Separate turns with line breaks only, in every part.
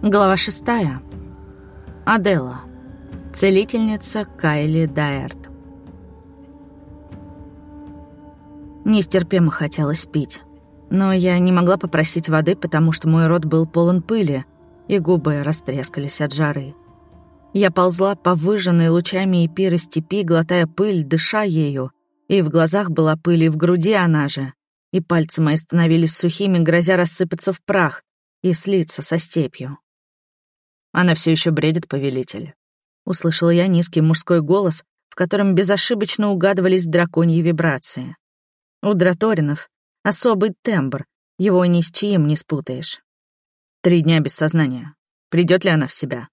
Глава шестая. Адела. Целительница Кайли Дайерт. Нестерпимо хотелось пить. Но я не могла попросить воды, потому что мой рот был полон пыли, и губы растрескались от жары. Я ползла по выжженной лучами эпиры степи, глотая пыль, дыша ею, и в глазах была пыль, и в груди она же, и пальцы мои становились сухими, грозя рассыпаться в прах и слиться со степью. Она все еще бредит, повелитель. Услышала я низкий мужской голос, в котором безошибочно угадывались драконьи вибрации. У драторинов особый тембр, его ни с чьим не спутаешь. Три дня без сознания. Придет ли она в себя?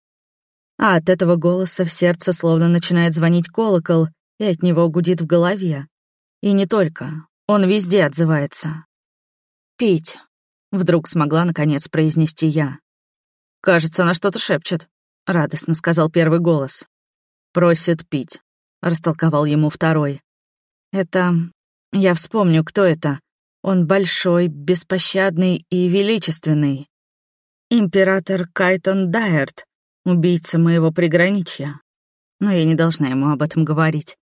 А от этого голоса в сердце словно начинает звонить колокол, и от него гудит в голове. И не только. Он везде отзывается. «Пить», — вдруг смогла наконец произнести я. «Кажется, она что-то шепчет», — радостно сказал первый голос. «Просит пить», — растолковал ему второй. «Это... Я вспомню, кто это. Он большой, беспощадный и величественный. Император Кайтон Дайерт, убийца моего приграничья. Но я не должна ему об этом говорить.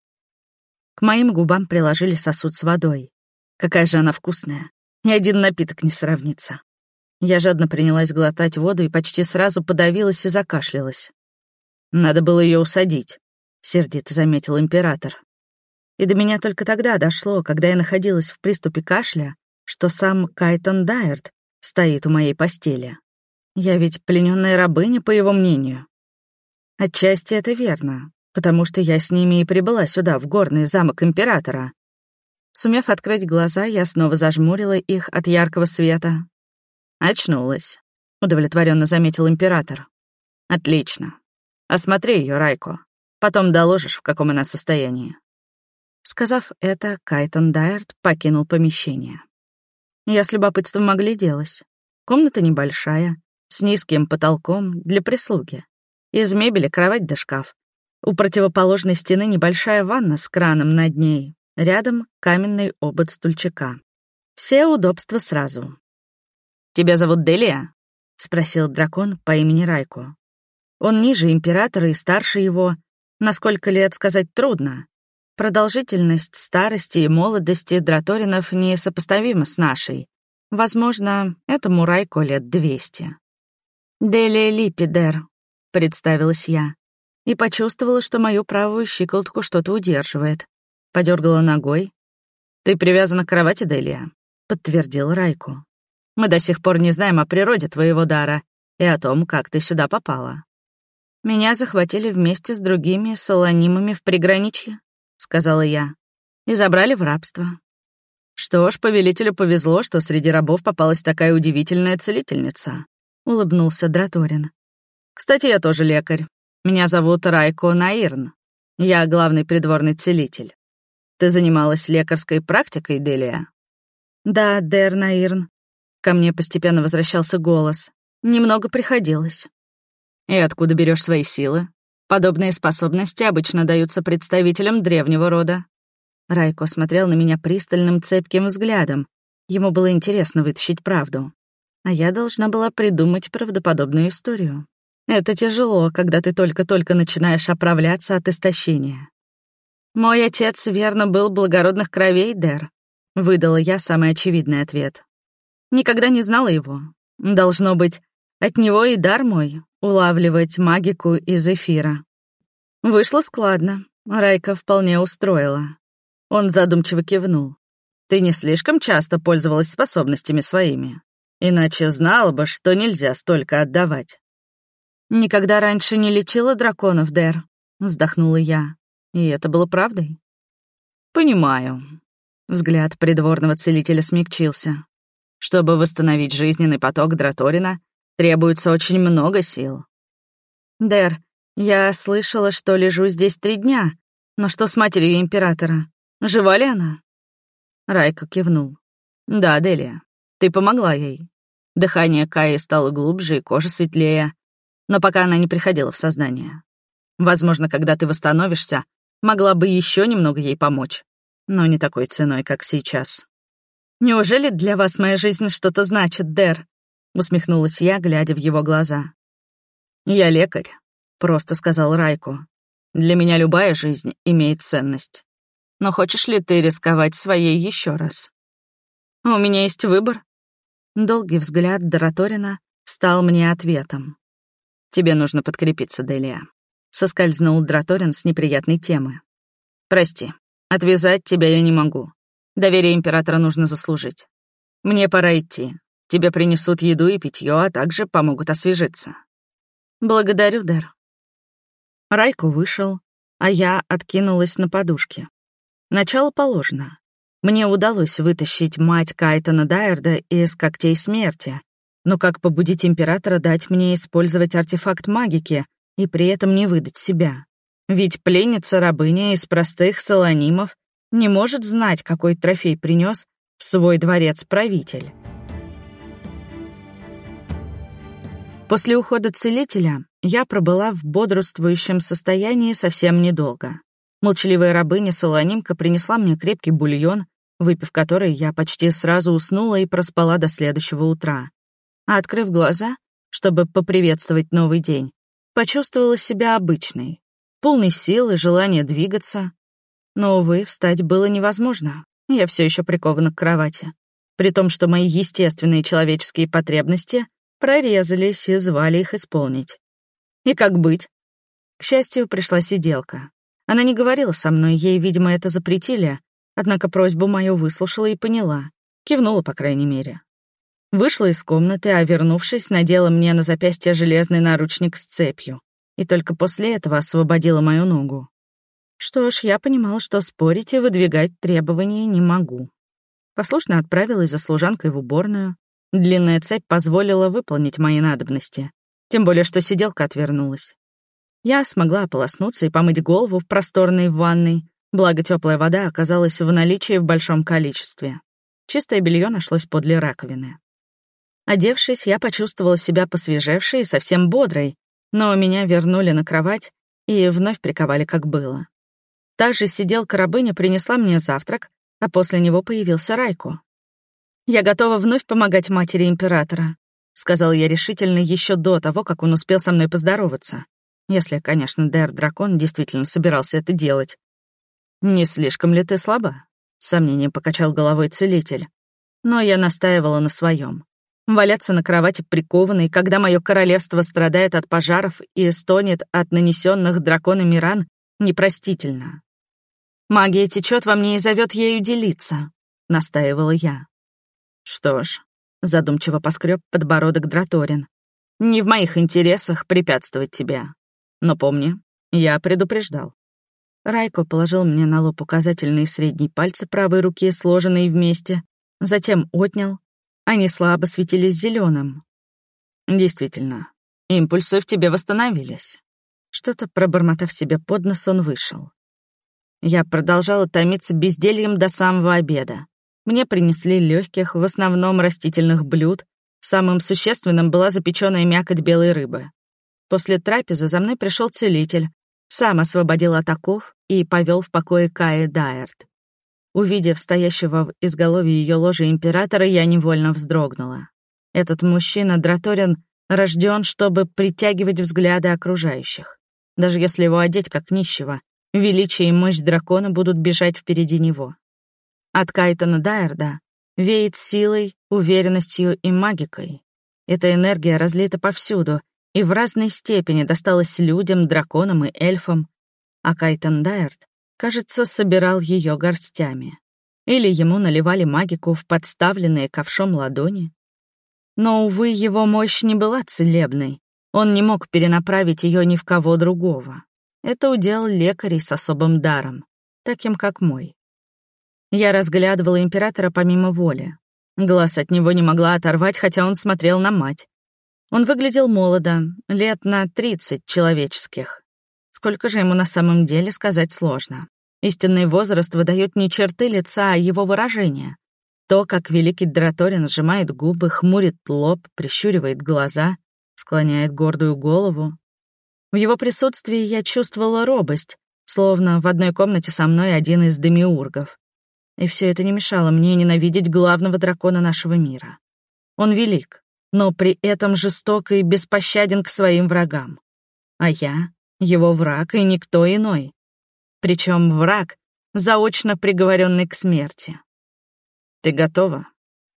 К моим губам приложили сосуд с водой. Какая же она вкусная. Ни один напиток не сравнится. Я жадно принялась глотать воду и почти сразу подавилась и закашлялась. «Надо было ее усадить», — сердито заметил император. И до меня только тогда дошло, когда я находилась в приступе кашля, что сам Кайтон Дайерт стоит у моей постели. Я ведь плененная рабыня, по его мнению. Отчасти это верно, потому что я с ними и прибыла сюда, в горный замок императора. Сумев открыть глаза, я снова зажмурила их от яркого света, «Очнулась», — удовлетворенно заметил император. «Отлично. Осмотри ее, Райко. Потом доложишь, в каком она состоянии». Сказав это, Кайтон Дайерт покинул помещение. Я с любопытством огляделась. Комната небольшая, с низким потолком для прислуги. Из мебели кровать да шкаф. У противоположной стены небольшая ванна с краном над ней. Рядом каменный обод стульчика. Все удобства сразу. «Тебя зовут Делия?» — спросил дракон по имени Райку. Он ниже императора и старше его. Насколько лет сказать трудно. Продолжительность старости и молодости драторинов несопоставима с нашей. Возможно, этому Райку лет двести. «Делия Липидер», — представилась я, и почувствовала, что мою правую щиколотку что-то удерживает. Подергала ногой. «Ты привязана к кровати, Делия», — подтвердил Райку. Мы до сих пор не знаем о природе твоего дара и о том, как ты сюда попала. Меня захватили вместе с другими солонимами в приграничье, сказала я, и забрали в рабство. Что ж, повелителю повезло, что среди рабов попалась такая удивительная целительница, улыбнулся Драторин. Кстати, я тоже лекарь. Меня зовут Райко Наирн. Я главный придворный целитель. Ты занималась лекарской практикой, Делия? Да, Дер Наирн. Ко мне постепенно возвращался голос. Немного приходилось. И откуда берешь свои силы? Подобные способности обычно даются представителям древнего рода. Райко смотрел на меня пристальным цепким взглядом. Ему было интересно вытащить правду. А я должна была придумать правдоподобную историю. Это тяжело, когда ты только-только начинаешь оправляться от истощения. «Мой отец, верно, был благородных кровей, Дэр», — выдала я самый очевидный ответ. Никогда не знала его. Должно быть, от него и дар мой — улавливать магику из эфира. Вышло складно. Райка вполне устроила. Он задумчиво кивнул. «Ты не слишком часто пользовалась способностями своими. Иначе знала бы, что нельзя столько отдавать». «Никогда раньше не лечила драконов, Дэр», — вздохнула я. И это было правдой. «Понимаю». Взгляд придворного целителя смягчился. Чтобы восстановить жизненный поток Драторина, требуется очень много сил. Дэр, я слышала, что лежу здесь три дня. Но что с матерью императора? Жива ли она? Райка кивнул. Да, Делия, ты помогла ей. Дыхание Каи стало глубже и кожа светлее, но пока она не приходила в сознание. Возможно, когда ты восстановишься, могла бы еще немного ей помочь, но не такой ценой, как сейчас. «Неужели для вас моя жизнь что-то значит, Дэр?» — усмехнулась я, глядя в его глаза. «Я лекарь», — просто сказал Райку. «Для меня любая жизнь имеет ценность. Но хочешь ли ты рисковать своей еще раз?» «У меня есть выбор». Долгий взгляд Дораторина стал мне ответом. «Тебе нужно подкрепиться, Делия», — соскользнул Драторин с неприятной темы. «Прости, отвязать тебя я не могу. Доверие императора нужно заслужить. Мне пора идти. Тебе принесут еду и питье, а также помогут освежиться». «Благодарю, Дэр». Райко вышел, а я откинулась на подушке. Начало положено. Мне удалось вытащить мать Кайтона Дайерда из когтей смерти, но как побудить императора дать мне использовать артефакт магики и при этом не выдать себя? Ведь пленница-рабыня из простых солонимов не может знать, какой трофей принес в свой дворец правитель. После ухода целителя я пробыла в бодрствующем состоянии совсем недолго. Молчаливая рабыня Солонимка принесла мне крепкий бульон, выпив который, я почти сразу уснула и проспала до следующего утра а открыв глаза, чтобы поприветствовать новый день, почувствовала себя обычной, полной сил и желания двигаться. Но, увы, встать было невозможно. Я все еще прикована к кровати. При том, что мои естественные человеческие потребности прорезались и звали их исполнить. И как быть? К счастью, пришла сиделка. Она не говорила со мной, ей, видимо, это запретили, однако просьбу мою выслушала и поняла. Кивнула, по крайней мере. Вышла из комнаты, а вернувшись, надела мне на запястье железный наручник с цепью. И только после этого освободила мою ногу. Что ж, я понимала, что спорить и выдвигать требования не могу. Послушно отправилась за служанкой в уборную. Длинная цепь позволила выполнить мои надобности. Тем более, что сиделка отвернулась. Я смогла ополоснуться и помыть голову в просторной ванной, благо теплая вода оказалась в наличии в большом количестве. Чистое белье нашлось подле раковины. Одевшись, я почувствовала себя посвежевшей и совсем бодрой, но меня вернули на кровать и вновь приковали, как было. Та же сиделка-рабыня принесла мне завтрак, а после него появился Райко. «Я готова вновь помогать матери императора», — сказал я решительно еще до того, как он успел со мной поздороваться. Если, конечно, Дэр-дракон действительно собирался это делать. «Не слишком ли ты слаба?» — сомнением покачал головой целитель. Но я настаивала на своем. Валяться на кровати прикованной, когда мое королевство страдает от пожаров и стонет от нанесенных драконами ран, непростительно. «Магия течет во мне и зовет ею делиться», — настаивала я. «Что ж», — задумчиво поскреб подбородок Драторин, «не в моих интересах препятствовать тебе. Но помни, я предупреждал». Райко положил мне на лоб указательные и средний пальцы правой руки, сложенные вместе, затем отнял, они слабо светились зеленым. Действительно, импульсы в тебе восстановились. Что-то пробормотав себе под нос, он вышел. Я продолжала томиться бездельем до самого обеда. Мне принесли легких, в основном растительных блюд. Самым существенным была запеченная мякоть белой рыбы. После трапезы за мной пришел целитель, сам освободил от оков и повел в покое Каи Дайерт. Увидев стоящего в изголовье ее ложи императора, я невольно вздрогнула. Этот мужчина, Драторин, рожден, чтобы притягивать взгляды окружающих. Даже если его одеть как нищего, величие и мощь дракона будут бежать впереди него. От Кайтона Дайерда веет силой, уверенностью и магикой. Эта энергия разлита повсюду и в разной степени досталась людям, драконам и эльфам, а Кайтон Дайерд кажется, собирал ее горстями. Или ему наливали магику в подставленные ковшом ладони. Но, увы, его мощь не была целебной. Он не мог перенаправить ее ни в кого другого. Это удел лекарей с особым даром, таким как мой. Я разглядывала императора помимо воли. Глаз от него не могла оторвать, хотя он смотрел на мать. Он выглядел молодо, лет на тридцать человеческих. Сколько же ему на самом деле сказать сложно. Истинный возраст выдает не черты лица, а его выражение. То, как великий Драторин сжимает губы, хмурит лоб, прищуривает глаза, склоняет гордую голову. В его присутствии я чувствовала робость, словно в одной комнате со мной один из демиургов. И все это не мешало мне ненавидеть главного дракона нашего мира. Он велик, но при этом жесток и беспощаден к своим врагам. А я — его враг и никто иной. Причем враг, заочно приговоренный к смерти. «Ты готова?»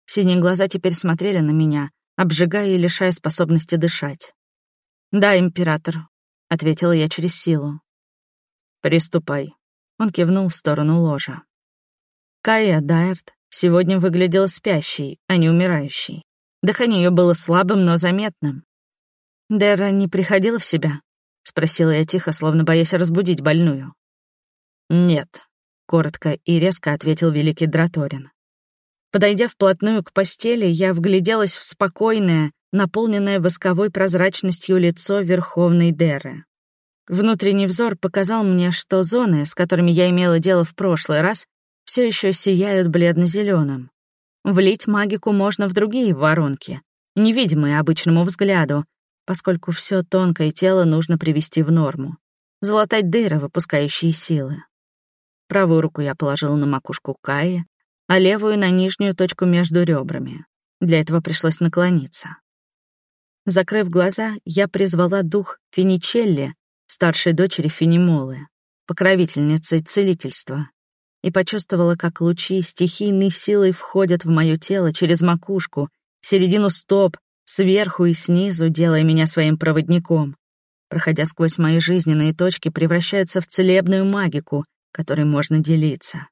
Синие глаза теперь смотрели на меня, обжигая и лишая способности дышать. «Да, император», — ответила я через силу. «Приступай», — он кивнул в сторону ложа. Кая Дайерт сегодня выглядела спящей, а не умирающей. Дыхание ее было слабым, но заметным. «Дера не приходила в себя?» — спросила я тихо, словно боясь разбудить больную. «Нет», — коротко и резко ответил великий Драторин. Подойдя вплотную к постели, я вгляделась в спокойное, наполненное восковой прозрачностью лицо Верховной Деры. Внутренний взор показал мне, что зоны, с которыми я имела дело в прошлый раз, все еще сияют бледно-зеленым. Влить магику можно в другие воронки, невидимые обычному взгляду, поскольку все тонкое тело нужно привести в норму, залатать дыры, выпускающие силы. Правую руку я положила на макушку Каи, а левую — на нижнюю точку между ребрами. Для этого пришлось наклониться. Закрыв глаза, я призвала дух Финичелли, старшей дочери Финимолы, покровительницы целительства, и почувствовала, как лучи стихийной силой входят в мое тело через макушку, середину стоп, сверху и снизу, делая меня своим проводником. Проходя сквозь мои жизненные точки, превращаются в целебную магику, которой можно делиться.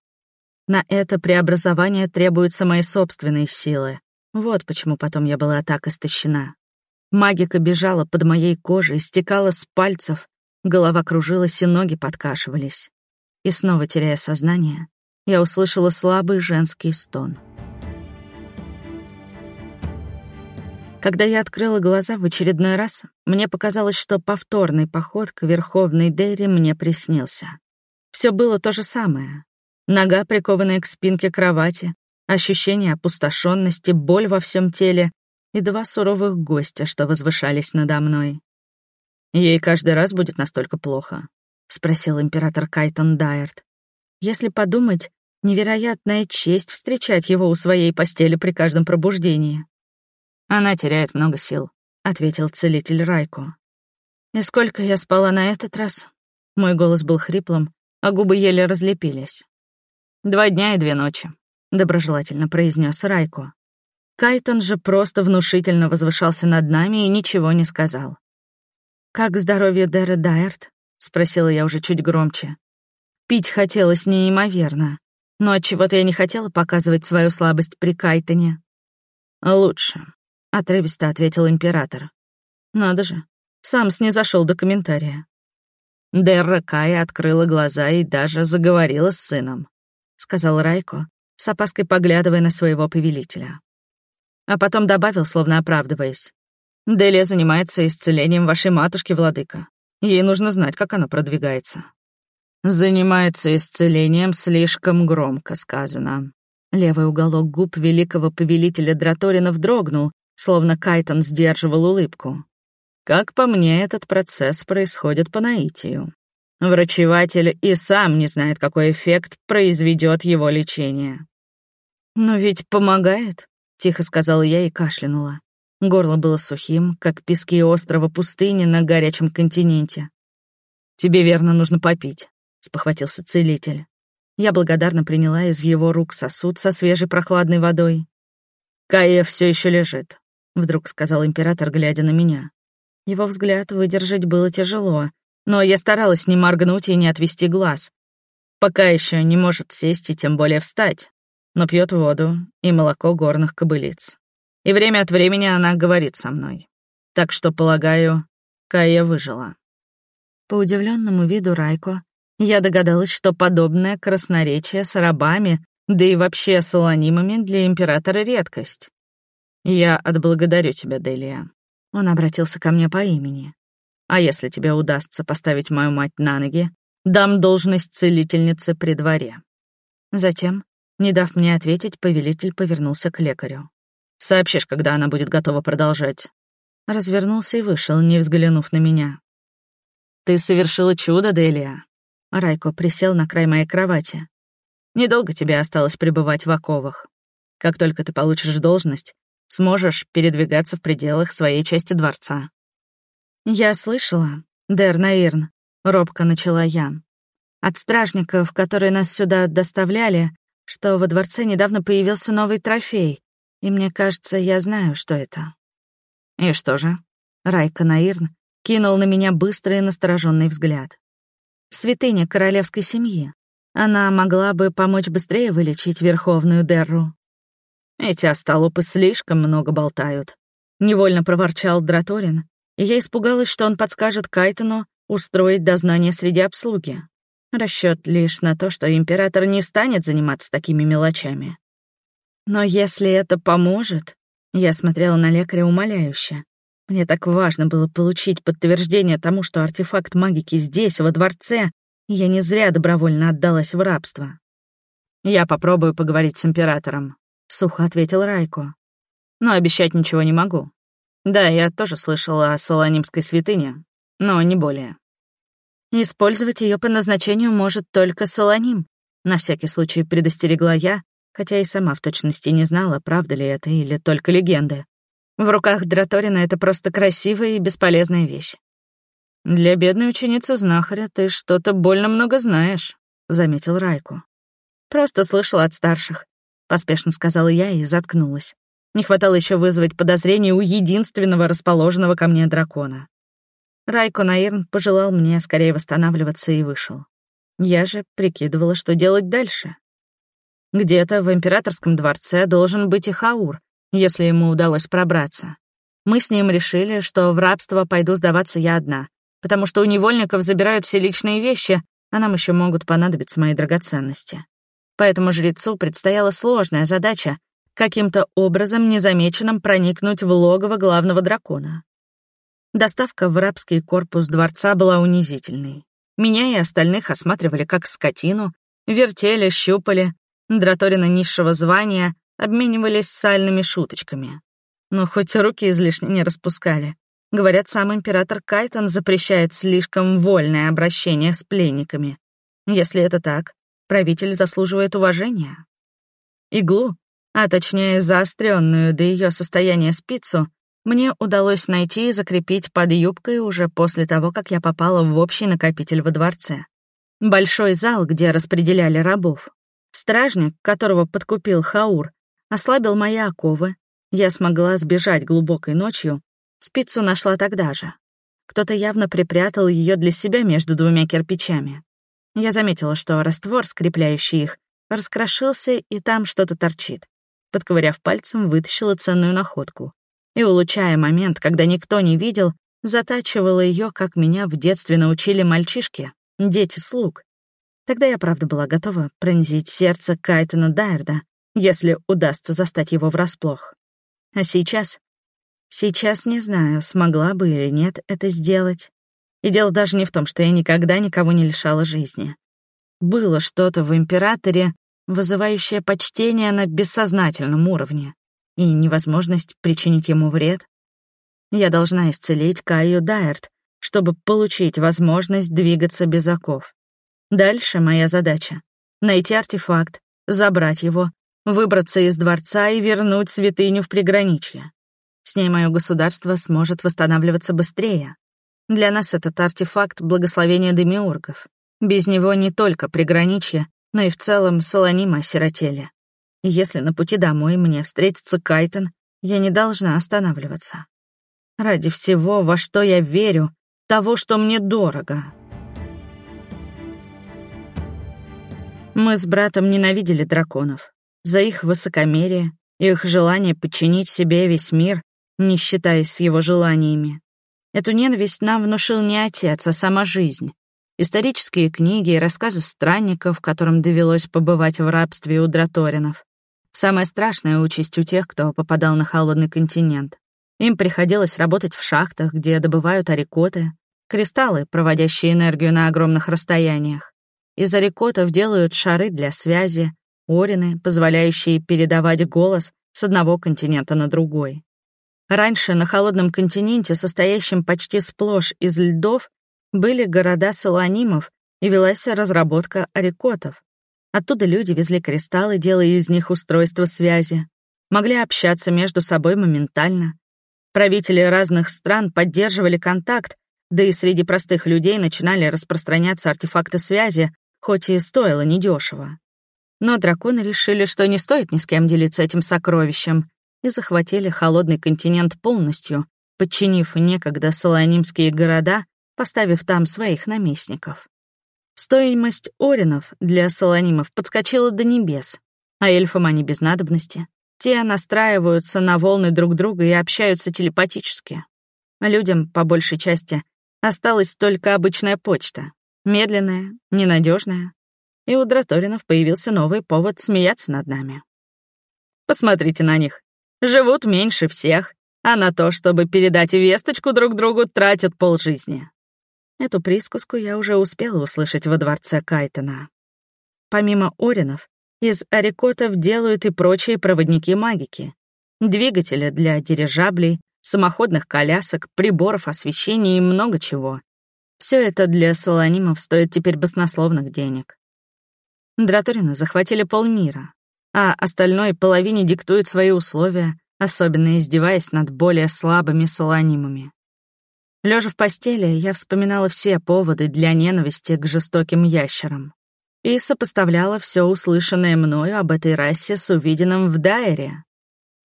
На это преобразование требуются мои собственные силы. Вот почему потом я была так истощена. Магика бежала под моей кожей, стекала с пальцев, голова кружилась и ноги подкашивались. И снова теряя сознание, я услышала слабый женский стон. Когда я открыла глаза в очередной раз, мне показалось, что повторный поход к Верховной Дейре мне приснился. Все было то же самое, Нога, прикованная к спинке кровати, ощущение опустошенности, боль во всем теле и два суровых гостя, что возвышались надо мной. «Ей каждый раз будет настолько плохо?» — спросил император Кайтон Дайерт. «Если подумать, невероятная честь встречать его у своей постели при каждом пробуждении». «Она теряет много сил», — ответил целитель Райко. «И сколько я спала на этот раз?» Мой голос был хриплым, а губы еле разлепились. «Два дня и две ночи», — доброжелательно произнес Райко. Кайтон же просто внушительно возвышался над нами и ничего не сказал. «Как здоровье Деры Дайерт?» — спросила я уже чуть громче. Пить хотелось неимоверно, но отчего-то я не хотела показывать свою слабость при Кайтоне. «Лучше», — отрывисто ответил император. «Надо же, сам снизошел до комментария». Дерра Кая открыла глаза и даже заговорила с сыном сказал Райко, с опаской поглядывая на своего повелителя. А потом добавил, словно оправдываясь. «Делия занимается исцелением вашей матушки, владыка. Ей нужно знать, как оно продвигается». «Занимается исцелением слишком громко сказано». Левый уголок губ великого повелителя Драторина дрогнул, словно Кайтон сдерживал улыбку. Как по мне, этот процесс происходит по наитию. Врачеватель и сам не знает, какой эффект произведет его лечение. «Но ведь помогает», — тихо сказала я и кашлянула. Горло было сухим, как пески острова пустыни на горячем континенте. «Тебе верно нужно попить», — спохватился целитель. Я благодарно приняла из его рук сосуд со свежей прохладной водой. «Кая все еще лежит», — вдруг сказал император, глядя на меня. Его взгляд выдержать было тяжело, но я старалась не моргнуть и не отвести глаз. Пока еще не может сесть и тем более встать, но пьет воду и молоко горных кобылиц. И время от времени она говорит со мной. Так что, полагаю, Кая выжила. По удивленному виду Райко я догадалась, что подобное красноречие с рабами, да и вообще с аланимами для императора редкость. «Я отблагодарю тебя, Делия». Он обратился ко мне по имени. А если тебе удастся поставить мою мать на ноги, дам должность целительницы при дворе». Затем, не дав мне ответить, повелитель повернулся к лекарю. «Сообщишь, когда она будет готова продолжать». Развернулся и вышел, не взглянув на меня. «Ты совершила чудо, Делия». Райко присел на край моей кровати. «Недолго тебе осталось пребывать в оковах. Как только ты получишь должность, сможешь передвигаться в пределах своей части дворца. Я слышала, Дэр Наирн, робко начала я. От стражников, которые нас сюда доставляли, что во дворце недавно появился новый трофей, и мне кажется, я знаю, что это. И что же? Райка Наирн кинул на меня быстрый и настороженный взгляд. Святыня королевской семьи. Она могла бы помочь быстрее вылечить Верховную Дерру. Эти остолопы слишком много болтают. Невольно проворчал Драторин, и я испугалась, что он подскажет Кайтону устроить дознание среди обслуги. Расчет лишь на то, что император не станет заниматься такими мелочами. Но если это поможет... Я смотрела на лекаря умоляюще. Мне так важно было получить подтверждение тому, что артефакт магики здесь, во дворце, и я не зря добровольно отдалась в рабство. «Я попробую поговорить с императором», — сухо ответил Райко. «Но обещать ничего не могу. Да, я тоже слышала о Солонимской святыне, но не более. Использовать ее по назначению может только Солоним. На всякий случай предостерегла я, хотя и сама в точности не знала, правда ли это или только легенды. В руках Драторина это просто красивая и бесполезная вещь. «Для бедной ученицы знахаря ты что-то больно много знаешь», — заметил Райку. «Просто слышала от старших», — поспешно сказала я и заткнулась. Не хватало еще вызвать подозрение у единственного расположенного ко мне дракона. Райко Наирн пожелал мне скорее восстанавливаться и вышел. Я же прикидывала, что делать дальше. Где-то в императорском дворце должен быть и Хаур, если ему удалось пробраться. Мы с ним решили, что в рабство пойду сдаваться я одна, потому что у невольников забирают все личные вещи, а нам еще могут понадобиться мои драгоценности. Поэтому жрецу предстояла сложная задача каким-то образом незамеченным проникнуть в логово главного дракона. Доставка в рабский корпус дворца была унизительной. Меня и остальных осматривали как скотину, вертели, щупали, драторина низшего звания обменивались сальными шуточками. Но хоть руки излишне не распускали. Говорят, сам император Кайтон запрещает слишком вольное обращение с пленниками. Если это так, правитель заслуживает уважения. Иглу, а точнее заостренную до ее состояния спицу, мне удалось найти и закрепить под юбкой уже после того, как я попала в общий накопитель во дворце. Большой зал, где распределяли рабов. Стражник, которого подкупил Хаур, ослабил мои оковы. Я смогла сбежать глубокой ночью. Спицу нашла тогда же. Кто-то явно припрятал ее для себя между двумя кирпичами. Я заметила, что раствор, скрепляющий их, раскрошился, и там что-то торчит. Подковыряв пальцем, вытащила ценную находку. И, улучшая момент, когда никто не видел, затачивала ее, как меня в детстве научили мальчишки, дети слуг. Тогда я, правда, была готова пронзить сердце Кайтона Дайерда, если удастся застать его врасплох. А сейчас? Сейчас не знаю, смогла бы или нет это сделать. И дело даже не в том, что я никогда никого не лишала жизни. Было что-то в императоре, вызывающее почтение на бессознательном уровне и невозможность причинить ему вред. Я должна исцелить Каю Дайерт, чтобы получить возможность двигаться без оков. Дальше моя задача — найти артефакт, забрать его выбраться из дворца и вернуть святыню в приграничье. С ней мое государство сможет восстанавливаться быстрее. Для нас этот артефакт — благословения демиургов. Без него не только приграничье, но и в целом Солонима осиротели. И если на пути домой мне встретится Кайтон, я не должна останавливаться. Ради всего, во что я верю, того, что мне дорого. Мы с братом ненавидели драконов за их высокомерие, их желание подчинить себе весь мир, не считаясь с его желаниями. Эту ненависть нам внушил не отец, а сама жизнь. Исторические книги и рассказы странников, которым довелось побывать в рабстве у драторинов. Самая страшная участь у тех, кто попадал на холодный континент. Им приходилось работать в шахтах, где добывают арикоты, кристаллы, проводящие энергию на огромных расстояниях. Из арикотов делают шары для связи, орины, позволяющие передавать голос с одного континента на другой. Раньше на холодном континенте, состоящем почти сплошь из льдов, были города солонимов и велась разработка арикотов. Оттуда люди везли кристаллы, делая из них устройство связи. могли общаться между собой моментально. Правители разных стран поддерживали контакт, да и среди простых людей начинали распространяться артефакты связи, хоть и стоило недешево. Но драконы решили, что не стоит ни с кем делиться этим сокровищем, и захватили холодный континент полностью, подчинив некогда солонимские города, поставив там своих наместников. Стоимость оринов для солонимов подскочила до небес, а эльфам они без надобности. Те настраиваются на волны друг друга и общаются телепатически. Людям, по большей части, осталась только обычная почта. Медленная, ненадежная. И у Драторинов появился новый повод смеяться над нами. Посмотрите на них. Живут меньше всех, а на то, чтобы передать весточку друг другу, тратят полжизни. Эту присказку я уже успела услышать во дворце Кайтона. Помимо Оринов, из арикотов делают и прочие проводники магики. Двигатели для дирижаблей, самоходных колясок, приборов освещения и много чего. Все это для солонимов стоит теперь баснословных денег. Драторины захватили полмира, а остальной половине диктуют свои условия, особенно издеваясь над более слабыми солонимами. Лежа в постели, я вспоминала все поводы для ненависти к жестоким ящерам и сопоставляла все услышанное мною об этой расе с увиденным в Дайере.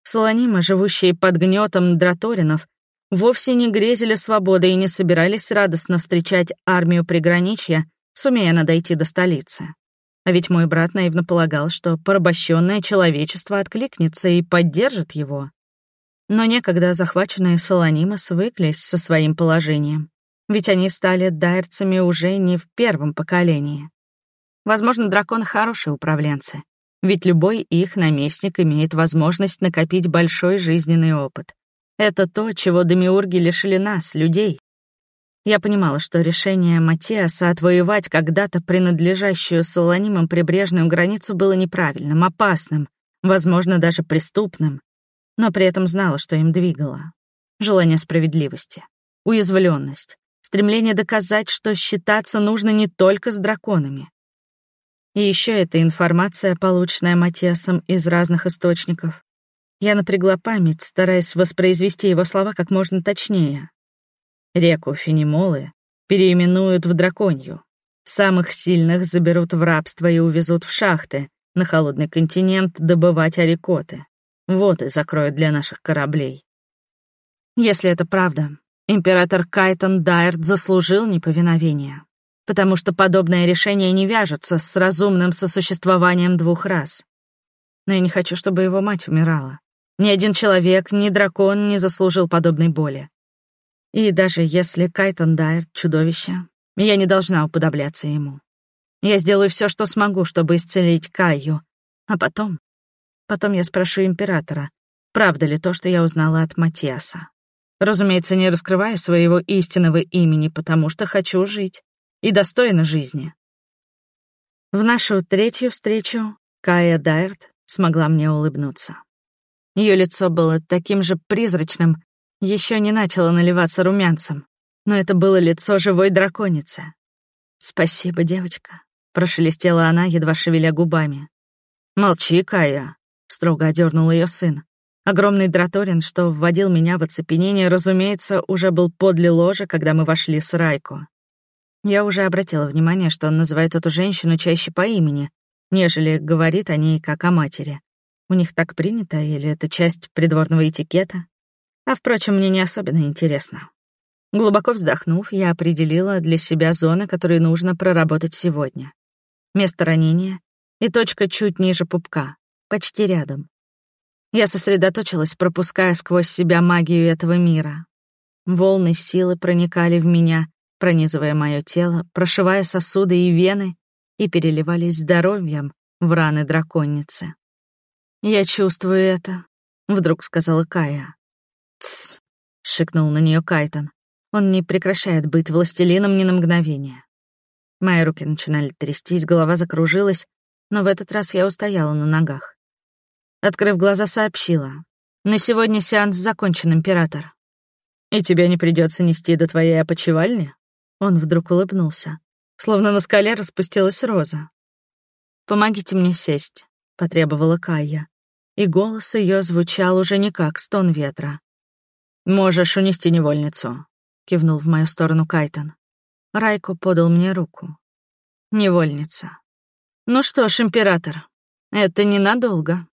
Солонимы, живущие под гнетом драторинов, вовсе не грезили свободой и не собирались радостно встречать армию приграничья, сумея она дойти до столицы. А ведь мой брат наивно полагал, что порабощенное человечество откликнется и поддержит его. Но некогда захваченные Солонима свыклись со своим положением, ведь они стали дайрцами уже не в первом поколении. Возможно, драконы хорошие управленцы, ведь любой их наместник имеет возможность накопить большой жизненный опыт. Это то, чего демиурги лишили нас, людей. Я понимала, что решение Матиаса отвоевать когда-то принадлежащую Солонимам прибрежную границу было неправильным, опасным, возможно, даже преступным, но при этом знала, что им двигало. Желание справедливости, уязвленность, стремление доказать, что считаться нужно не только с драконами. И еще эта информация, полученная Матиасом из разных источников. Я напрягла память, стараясь воспроизвести его слова как можно точнее. Реку Фенимолы переименуют в драконью. Самых сильных заберут в рабство и увезут в шахты, на холодный континент добывать арикоты. Вот и закроют для наших кораблей. Если это правда, император Кайтон Дайрт заслужил неповиновение, потому что подобное решение не вяжется с разумным сосуществованием двух рас. Но я не хочу, чтобы его мать умирала. Ни один человек, ни дракон не заслужил подобной боли. И даже если Кайтон Дайрт — чудовище, я не должна уподобляться ему. Я сделаю все, что смогу, чтобы исцелить Каю, а потом Потом я спрошу императора, правда ли то, что я узнала от Матиаса. Разумеется, не раскрывая своего истинного имени, потому что хочу жить. И достойно жизни. В нашу третью встречу Кая Дайрт смогла мне улыбнуться. Ее лицо было таким же призрачным, еще не начало наливаться румянцем, но это было лицо живой драконицы. «Спасибо, девочка», — прошелестела она, едва шевеля губами. «Молчи, Кая», — строго одернул ее сын. Огромный драторин, что вводил меня в оцепенение, разумеется, уже был подле ложа, когда мы вошли с Райко. Я уже обратила внимание, что он называет эту женщину чаще по имени, нежели говорит о ней как о матери. У них так принято, или это часть придворного этикета? А, впрочем, мне не особенно интересно. Глубоко вздохнув, я определила для себя зоны, которые нужно проработать сегодня. Место ранения и точка чуть ниже пупка почти рядом. Я сосредоточилась, пропуская сквозь себя магию этого мира. Волны силы проникали в меня, пронизывая мое тело, прошивая сосуды и вены и переливались здоровьем в раны драконницы. «Я чувствую это», — вдруг сказала Кая. «Тсс», — шикнул на нее Кайтон. Он не прекращает быть властелином ни на мгновение. Мои руки начинали трястись, голова закружилась, но в этот раз я устояла на ногах. Открыв глаза, сообщила. «На сегодня сеанс закончен, император». «И тебя не придется нести до твоей опочивальни?» Он вдруг улыбнулся. Словно на скале распустилась роза. «Помогите мне сесть», — потребовала Кая. и голос ее звучал уже не как стон ветра. «Можешь унести невольницу», — кивнул в мою сторону Кайтон. Райко подал мне руку. «Невольница. Ну что ж, император, это ненадолго».